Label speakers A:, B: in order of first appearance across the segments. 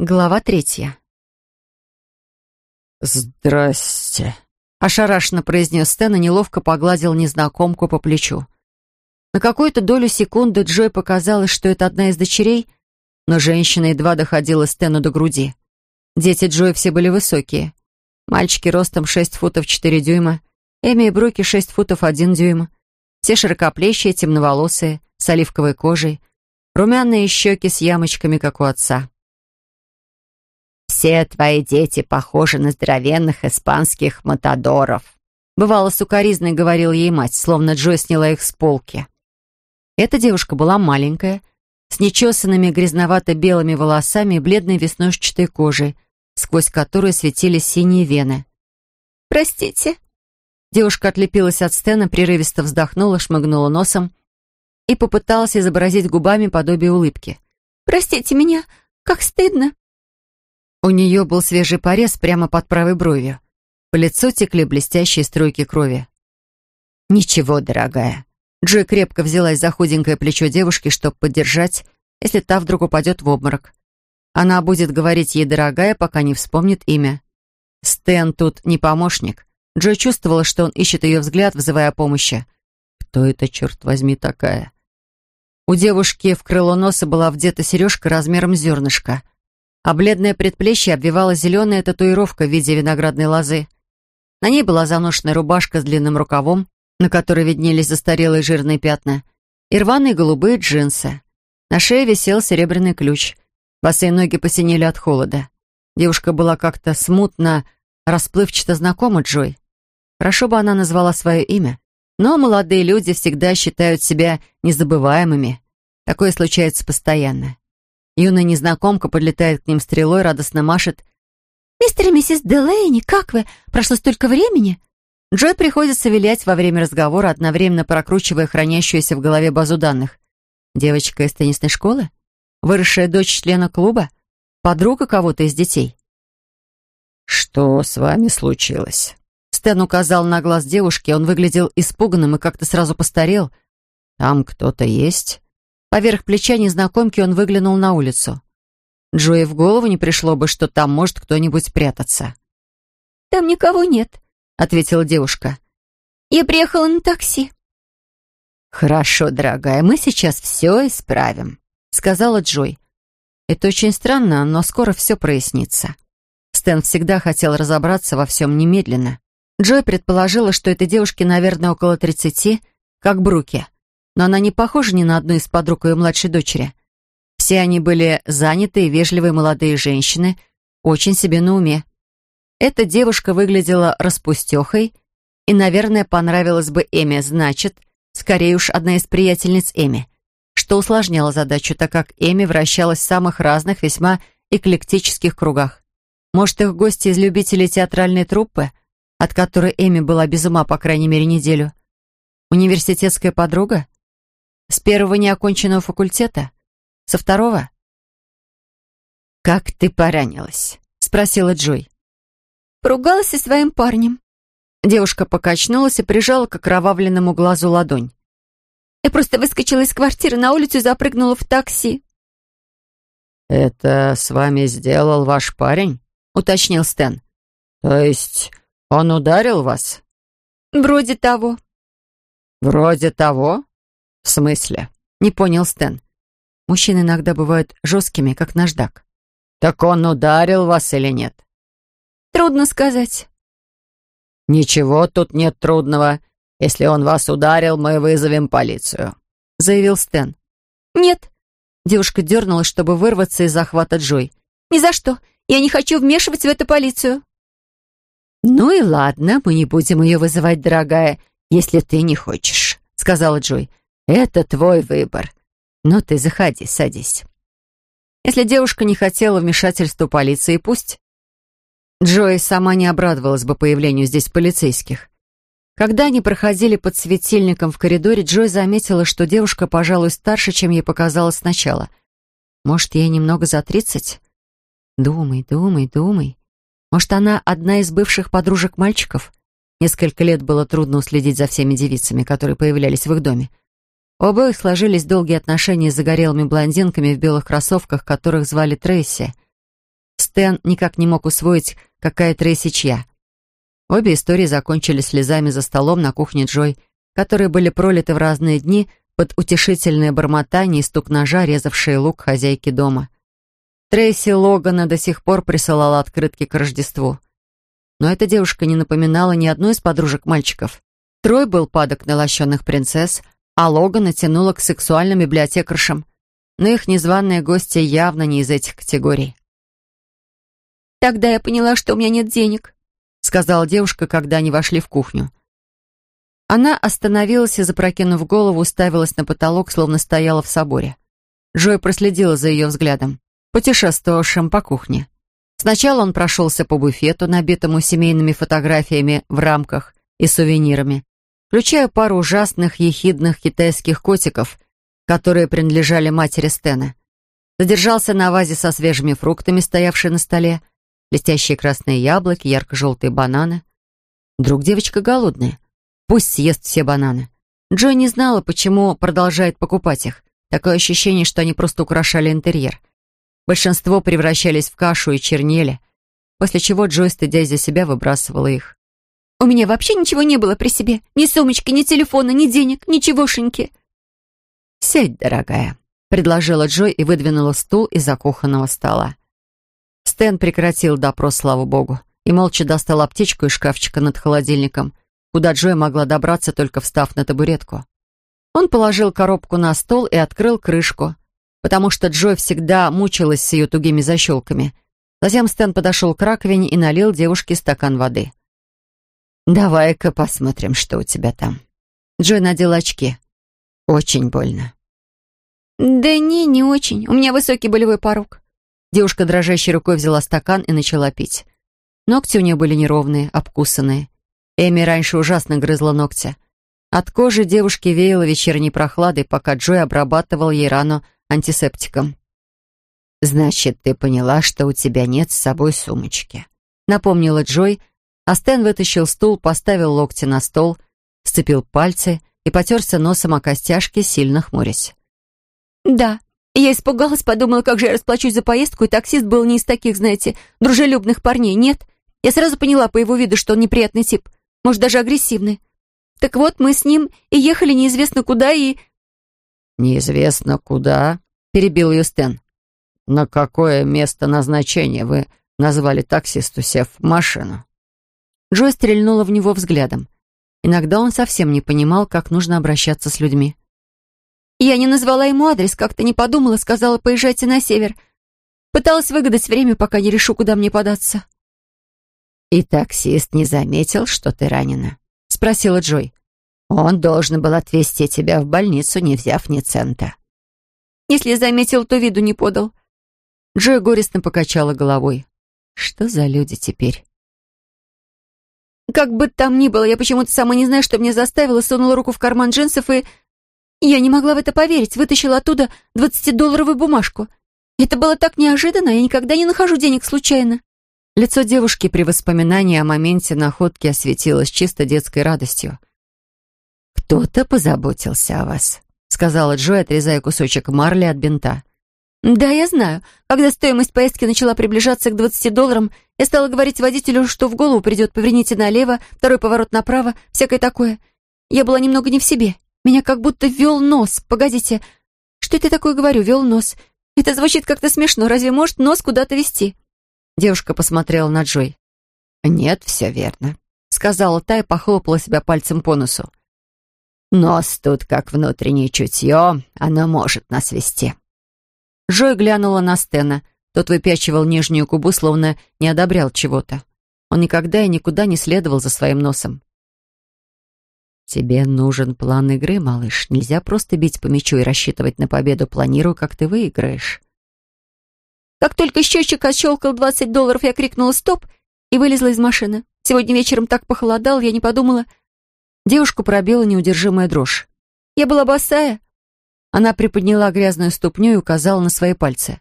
A: Глава третья.
B: «Здрасте», —
A: ошарашенно произнес Стэн и неловко погладил незнакомку по плечу. На какую-то долю секунды Джой показалось, что это одна из дочерей, но женщина едва доходила Стэну до груди. Дети Джой все были высокие. Мальчики ростом 6 футов 4 дюйма, Эми и Бруки 6 футов 1 дюйм. Все широкоплечие, темноволосые, с оливковой кожей, румяные щеки с ямочками, как у отца.
B: «Все твои дети похожи на здоровенных испанских матадоров»,
A: бывало сукоризной говорил ей мать, словно Джой сняла их с полки. Эта девушка была маленькая, с нечесанными грязновато-белыми волосами и бледной веснушчатой кожей, сквозь которую светились синие вены.
C: «Простите».
A: Девушка отлепилась от Стена, прерывисто вздохнула, шмыгнула носом и попыталась изобразить губами подобие улыбки.
C: «Простите меня, как стыдно».
A: У нее был свежий порез прямо под правой бровью. По лицу текли блестящие струйки крови.
B: «Ничего, дорогая».
A: Джой крепко взялась за худенькое плечо девушки, чтобы поддержать, если та вдруг упадет в обморок. Она будет говорить ей «дорогая», пока не вспомнит имя. Стэн тут не помощник. Джой чувствовала, что он ищет ее взгляд, вызывая помощи. Кто это, черт возьми, такая? У девушки в крыло носа была вдета сережка размером зернышка, а бледное предплечье обвивала зеленая татуировка в виде виноградной лозы. На ней была заношенная рубашка с длинным рукавом, на которой виднелись застарелые жирные пятна, и рваные голубые джинсы. На шее висел серебряный ключ. Босые ноги посинели от холода. Девушка была как-то смутно, расплывчато знакома Джой. Хорошо бы она назвала свое имя. Но молодые люди всегда считают себя незабываемыми. Такое случается постоянно. Юная незнакомка подлетает к ним стрелой, радостно машет.
C: «Мистер и миссис Делейни, как вы? Прошло столько времени?»
A: Джой приходится вилять во время разговора, одновременно прокручивая хранящуюся в голове базу данных. Девочка из теннисной школы? Выросшая дочь члена клуба? Подруга кого-то из детей?
B: «Что с вами случилось?»
A: Стэн указал на глаз девушки, он выглядел испуганным и как-то сразу постарел. «Там кто-то есть?» Поверх плеча незнакомки он выглянул на улицу. Джои в голову не пришло бы, что там может кто-нибудь прятаться.
C: «Там никого нет», —
A: ответила девушка.
C: «Я приехала на такси».
B: «Хорошо, дорогая, мы сейчас все исправим», — сказала Джой.
A: «Это очень странно, но скоро все прояснится». Стэн всегда хотел разобраться во всем немедленно. Джой предположила, что этой девушке, наверное, около тридцати, как Бруки. Но она не похожа ни на одну из подруг ее младшей дочери. Все они были занятые, вежливые молодые женщины, очень себе на уме. Эта девушка выглядела распустехой и, наверное, понравилась бы Эми, значит, скорее уж одна из приятельниц Эми, что усложняло задачу, так как Эми вращалась в самых разных, весьма эклектических кругах. Может, их гости из любителей театральной труппы — от которой Эми была без ума, по крайней мере, неделю? Университетская подруга? С первого неоконченного факультета? Со второго?
B: «Как ты поранилась?» — спросила Джой.
C: «Поругалась со своим парнем».
A: Девушка покачнулась и прижала к окровавленному глазу ладонь.
C: «Я просто выскочила из квартиры на улицу и запрыгнула в такси».
B: «Это с вами сделал ваш парень?»
A: — уточнил Стэн.
B: «То есть он ударил вас?»
C: «Вроде того».
B: «Вроде того? В смысле?»
A: — не понял Стэн. Мужчины иногда бывают жесткими, как наждак.
B: «Так он ударил вас или нет?»
C: «Трудно сказать».
B: «Ничего тут нет трудного. Если он вас ударил, мы вызовем полицию», —
A: заявил Стэн.
C: «Нет».
A: Девушка дернулась, чтобы вырваться из захвата Джой.
C: «Ни за что. Я не хочу вмешивать в это полицию».
B: «Ну и ладно, мы не будем ее вызывать, дорогая, если ты не хочешь», — сказала Джой. «Это твой выбор. Ну ты заходи, садись».
A: Если девушка не хотела вмешательства полиции, пусть. Джой сама не обрадовалась бы появлению здесь полицейских. Когда они проходили под светильником в коридоре, Джой заметила, что девушка, пожалуй, старше, чем ей показалось сначала. Может, ей немного за тридцать? Думай, думай, думай. Может, она одна из бывших подружек мальчиков? Несколько лет было трудно уследить за всеми девицами, которые появлялись в их доме. Обоих сложились долгие отношения с загорелыми блондинками в белых кроссовках, которых звали Трейси. Стэн никак не мог усвоить, какая Трейси чья. Обе истории закончились слезами за столом на кухне Джой, которые были пролиты в разные дни под утешительное бормотание и стук ножа, резавшие лук хозяйки дома. Трейси Логана до сих пор присылала открытки к Рождеству. Но эта девушка не напоминала ни одной из подружек мальчиков. Трой был падок на принцесс, а Логана тянула к сексуальным библиотекаршам. Но их незваные гости явно не из этих категорий.
C: «Тогда я поняла, что у меня нет денег»,
A: сказала девушка, когда они вошли в кухню. Она остановилась и, запрокинув голову, уставилась на потолок, словно стояла в соборе. Джой проследила за ее взглядом, путешествовавшим по кухне. Сначала он прошелся по буфету, набитому семейными фотографиями в рамках и сувенирами, включая пару ужасных ехидных китайских котиков, которые принадлежали матери Стена. Задержался на вазе со свежими фруктами, стоявшей на столе, блестящие красные яблоки, ярко-желтые бананы. Вдруг девочка голодная. Пусть съест все бананы. Джо не знала, почему продолжает покупать их. Такое ощущение, что они просто украшали интерьер. Большинство превращались в кашу и чернели, после чего Джой, стыдясь за себя, выбрасывала их.
C: «У меня вообще ничего не было при себе. Ни сумочки, ни телефона, ни денег, ничегошеньки».
A: «Сядь, дорогая», — предложила Джой и выдвинула стул из-за кухонного стола. Стэн прекратил допрос, слава богу, и молча достал аптечку из шкафчика над холодильником — куда Джой могла добраться, только встав на табуретку. Он положил коробку на стол и открыл крышку, потому что Джой всегда мучилась с ее тугими защелками. Затем Стэн подошел к раковине и налил девушке стакан воды. «Давай-ка посмотрим, что у тебя там». Джой надел очки. «Очень больно».
C: «Да не, не очень. У меня высокий болевой порог».
A: Девушка дрожащей рукой взяла стакан и начала пить. Ногти у нее были неровные, обкусанные. Эми раньше ужасно грызла ногти. От кожи девушки веяло вечерней прохладой, пока Джой обрабатывал ей рану антисептиком. «Значит, ты поняла, что у тебя нет с собой сумочки», — напомнила Джой, а Стэн вытащил стул, поставил локти на стол, сцепил пальцы и потерся носом о костяшки, сильно хмурясь.
C: «Да, я испугалась, подумала, как же я расплачусь за поездку, и таксист был не из таких, знаете, дружелюбных парней, нет? Я сразу поняла по его виду, что он неприятный тип может, даже агрессивный. Так вот, мы с ним и ехали неизвестно куда, и...»
A: «Неизвестно куда?» — перебил ее Стэн. «На какое место назначения вы назвали таксисту, сев в машину?» Джой стрельнула в него взглядом. Иногда он совсем не понимал, как нужно обращаться с людьми.
C: «Я не назвала ему адрес, как-то не подумала, сказала, поезжайте на север. Пыталась выгадать время, пока не решу, куда мне податься».
B: «И таксист не заметил, что ты ранена?» — спросила Джой. «Он должен был отвезти тебя в больницу, не взяв ни цента».
C: «Если заметил, то виду не подал».
A: Джой горестно покачала головой. «Что за люди теперь?»
C: «Как бы там ни было, я почему-то сама не знаю, что меня заставило, сунула руку в карман джинсов и... Я не могла в это поверить, вытащила оттуда двадцатидолларовую бумажку. Это было так неожиданно, я никогда не нахожу денег случайно».
A: Лицо девушки при воспоминании о моменте находки осветилось чисто детской радостью.
B: «Кто-то позаботился о вас», — сказала Джой, отрезая кусочек марли от бинта.
C: «Да, я знаю. Когда стоимость поездки начала приближаться к 20 долларам, я стала говорить водителю, что в голову придет «поверните налево», второй поворот направо, всякое такое. Я была немного не в себе. Меня как будто вел нос. Погодите, что это такое говорю, вел нос? Это звучит как-то смешно. Разве может нос куда-то вести?»
A: Девушка посмотрела на Джой.
B: «Нет, все верно», —
A: сказала та и похлопала себя пальцем по носу.
B: «Нос тут как внутреннее чутье, оно может нас вести».
A: Джой глянула на Стена. Тот выпячивал нижнюю губу, словно не одобрял чего-то. Он никогда и никуда не следовал за своим носом. «Тебе нужен план игры, малыш. Нельзя просто бить по мячу и рассчитывать на победу. Планирую, как ты выиграешь».
C: Как только счетчик отщелкал 20 долларов, я крикнула «Стоп!» и вылезла из машины. Сегодня вечером так похолодал, я не подумала.
A: Девушку пробила неудержимая дрожь.
C: Я была босая.
A: Она приподняла грязную ступню и указала на свои пальцы.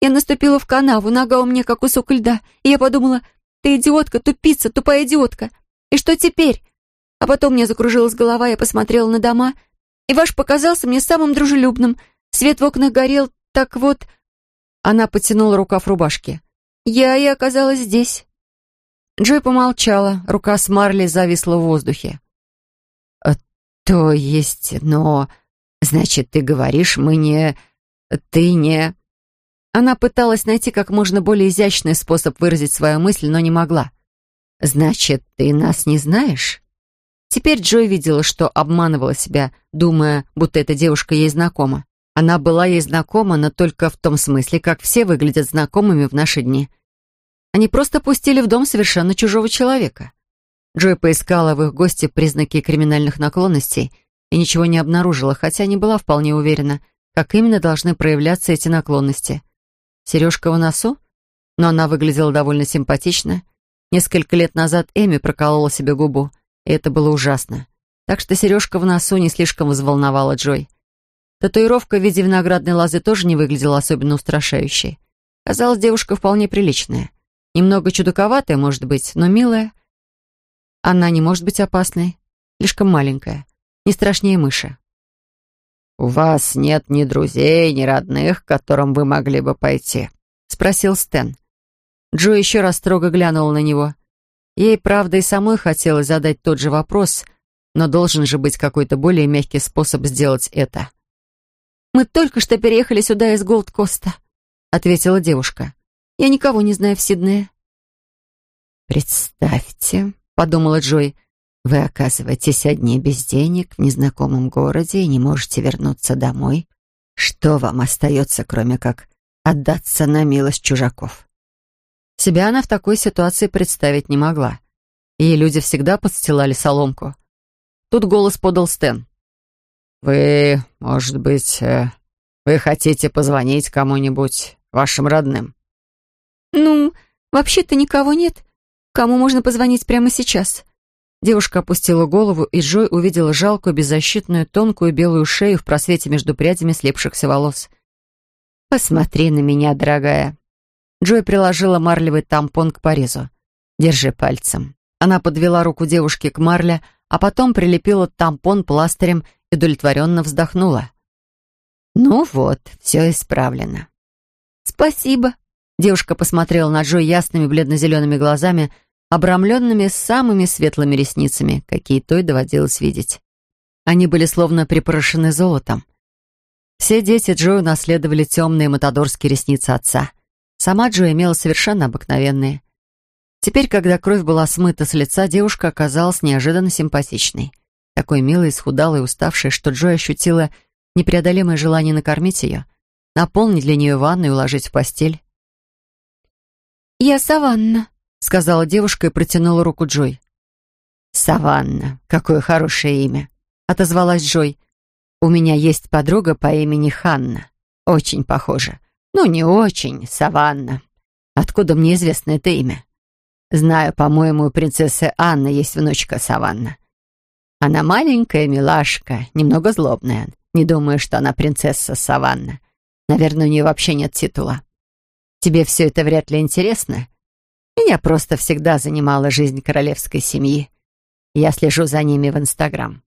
C: Я наступила в канаву, нога у меня как кусок льда, и я подумала, ты идиотка, тупица, тупая идиотка. И что теперь? А потом мне закружилась голова, я посмотрела на дома, и ваш показался мне самым дружелюбным. Свет в окнах горел, так вот,
A: она потянула рукав рубашки.
C: Я и оказалась здесь».
A: Джой помолчала, рука с Марли зависла в воздухе. «Э, «То есть, но... Значит, ты говоришь, мы не... Ты не...» Она пыталась найти как можно более изящный способ выразить свою мысль, но не могла. «Значит, ты нас не знаешь?» Теперь Джой видела, что обманывала себя, думая, будто эта девушка ей знакома. Она была ей знакома, но только в том смысле, как все выглядят знакомыми в наши дни. Они просто пустили в дом совершенно чужого человека. Джой поискала в их гости признаки криминальных наклонностей и ничего не обнаружила, хотя не была вполне уверена, как именно должны проявляться эти наклонности. Сережка в носу? Но она выглядела довольно симпатично. Несколько лет назад Эми проколола себе губу, и это было ужасно. Так что сережка в носу не слишком взволновала Джой. Татуировка в виде виноградной лозы тоже не выглядела особенно устрашающей. Казалось, девушка вполне приличная. Немного чудаковатая, может быть, но милая. Она не может быть опасной. Слишком маленькая. Не страшнее мыши.
B: «У вас нет ни друзей, ни родных, к которым вы могли бы пойти?»
A: — спросил Стэн. Джо еще раз строго глянула на него. Ей, правда, и самой хотелось задать тот же вопрос, но должен же быть какой-то более мягкий способ сделать это.
C: «Мы только что переехали сюда из Голд-Коста», — ответила девушка. «Я никого не знаю в Сиднее».
B: «Представьте», — подумала Джой, вы оказываетесь одни без денег в незнакомом городе и не можете вернуться домой. Что вам остается, кроме как отдаться на милость чужаков?
A: Себя она в такой ситуации представить не могла. Ей люди всегда подстилали соломку. Тут голос подал Стэн.
B: «Вы, может быть, э, вы хотите позвонить кому-нибудь, вашим родным?»
C: «Ну, вообще-то никого нет. Кому можно позвонить прямо сейчас?»
A: Девушка опустила голову, и Джой увидела жалкую, беззащитную, тонкую белую шею в просвете между прядями слепшихся волос.
B: «Посмотри на меня, дорогая».
A: Джой приложила марлевый тампон к порезу. «Держи пальцем». Она подвела руку девушки к марле, а потом прилепила тампон пластырем и удовлетворенно вздохнула.
B: «Ну вот, все исправлено».
C: «Спасибо».
A: Девушка посмотрела на Джой ясными бледно-зелеными глазами, обрамленными самыми светлыми ресницами, какие той доводилось видеть. Они были словно припорошены золотом. Все дети Джо наследовали темные матадорские ресницы отца. Сама Джо имела совершенно обыкновенные. Теперь, когда кровь была смыта с лица, девушка оказалась неожиданно симпатичной. Такой милой, схудалой, уставшей, что Джо ощутила непреодолимое желание накормить ее, наполнить для нее ванну и уложить в постель.
C: «Я Саванна», —
A: сказала девушка и протянула руку Джой.
B: «Саванна, какое хорошее имя!»
A: — отозвалась Джой.
B: «У меня есть подруга по имени Ханна. Очень похожа. Ну, не очень, Саванна. Откуда мне известно это имя? Знаю, по-моему, у принцессы Анны есть внучка Саванна. Она маленькая милашка, немного злобная. Не думаю, что она принцесса Саванна. Наверное, у нее вообще нет титула. Тебе все это вряд ли интересно?» Меня просто всегда занимала жизнь королевской семьи. Я слежу за ними в Инстаграм.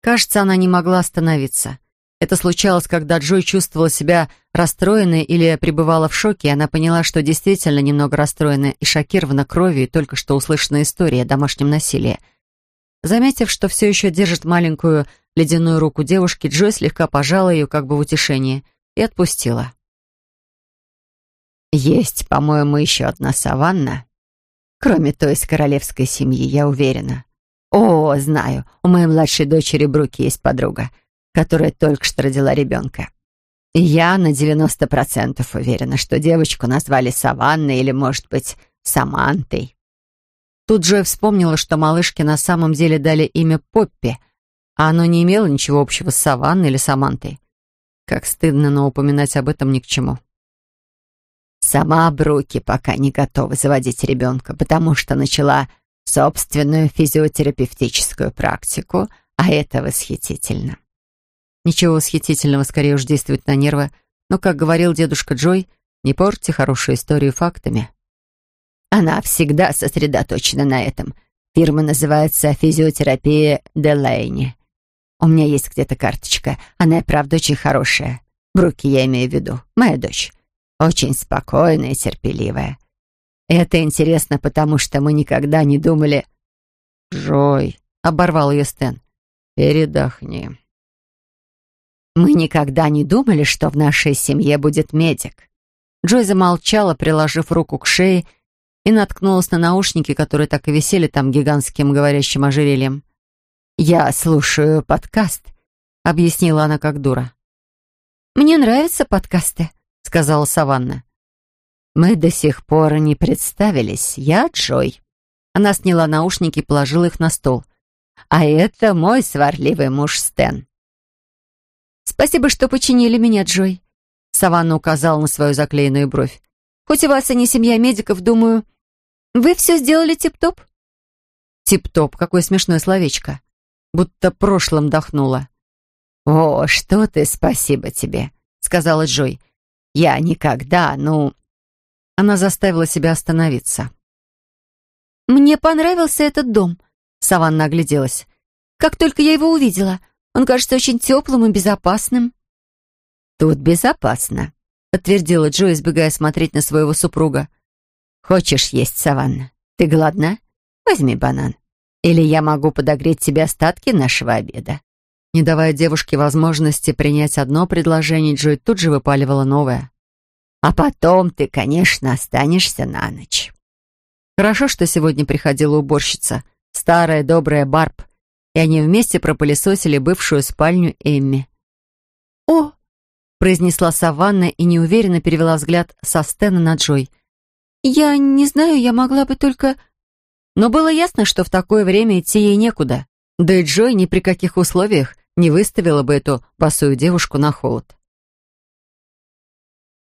A: Кажется, она не могла остановиться. Это случалось, когда Джой чувствовала себя расстроенной или пребывала в шоке, и она поняла, что действительно немного расстроена и шокирована кровью и только что услышанной историей о домашнем насилии. Заметив, что все еще держит маленькую ледяную руку девушки, Джой слегка пожала ее как бы в утешение и отпустила.
B: Есть, по-моему, еще одна саванна. Кроме той из королевской семьи, я уверена. О, знаю, у моей младшей дочери Бруки есть подруга, которая только что родила ребенка. Я на 90% уверена, что девочку назвали Саванной или, может быть, Самантой.
A: Тут Джой вспомнила, что малышке на самом деле дали имя Поппи, а оно не имело ничего общего с Саванной или Самантой. Как стыдно, но упоминать об этом ни к чему.
B: Сама Бруки пока не готова заводить ребенка, потому что начала собственную физиотерапевтическую практику, а это восхитительно.
A: Ничего восхитительного, скорее уж действует на нервы, но, как говорил дедушка Джой, не портите хорошую историю фактами.
B: Она всегда сосредоточена на этом. Фирма называется «Физиотерапия Делейни». У меня есть где-то карточка. Она и правда очень хорошая. Бруки я имею в виду. Моя дочь. Очень спокойная и терпеливая. Это интересно, потому что мы никогда не думали...»
A: «Джой», — оборвал ее Стэн, — «передохни».
B: «Мы никогда не думали, что в нашей семье будет медик».
A: Джой замолчала, приложив руку к шее, и наткнулась на наушники, которые так и висели там гигантским говорящим ожерельем.
B: «Я слушаю подкаст», — объяснила она как дура.
C: «Мне нравятся подкасты», — сказала Саванна.
B: «Мы до сих пор не представились. Я Джой».
A: Она сняла наушники и положила их на стол.
B: «А это мой сварливый муж Стэн».
C: «Спасибо, что починили меня, Джой», —
A: Саванна указала на свою заклеенную бровь.
C: «Хоть у вас и не семья медиков, думаю, вы все сделали тип-топ?»
A: «Тип-топ, какое смешное словечко. Будто прошлым дохнула».
B: «О, что ты, спасибо тебе», — сказала Джой. «Я никогда, ну...»
A: Она заставила себя остановиться.
C: «Мне понравился этот дом», — Саванна огляделась. «Как только я его увидела, он кажется очень теплым и безопасным».
B: «Тут безопасно», — подтвердила Джой, избегая смотреть на своего супруга. «Хочешь есть, Саванна? Ты голодна? Возьми банан. Или я могу подогреть тебе остатки нашего обеда».
A: Не давая девушке возможности принять одно предложение, Джой тут же выпаливала новое.
B: «А потом ты, конечно, останешься на ночь».
A: Хорошо, что сегодня приходила уборщица, старая добрая Барб, и они вместе пропылесосили бывшую спальню Эмми.
C: «О!»
A: — произнесла Саванна и неуверенно перевела взгляд со Стена на Джой —
C: «Я не знаю, я могла бы только...»
A: Но было ясно, что в такое время идти ей некуда. Да и Джой ни при каких условиях не выставила бы эту босую девушку на холод.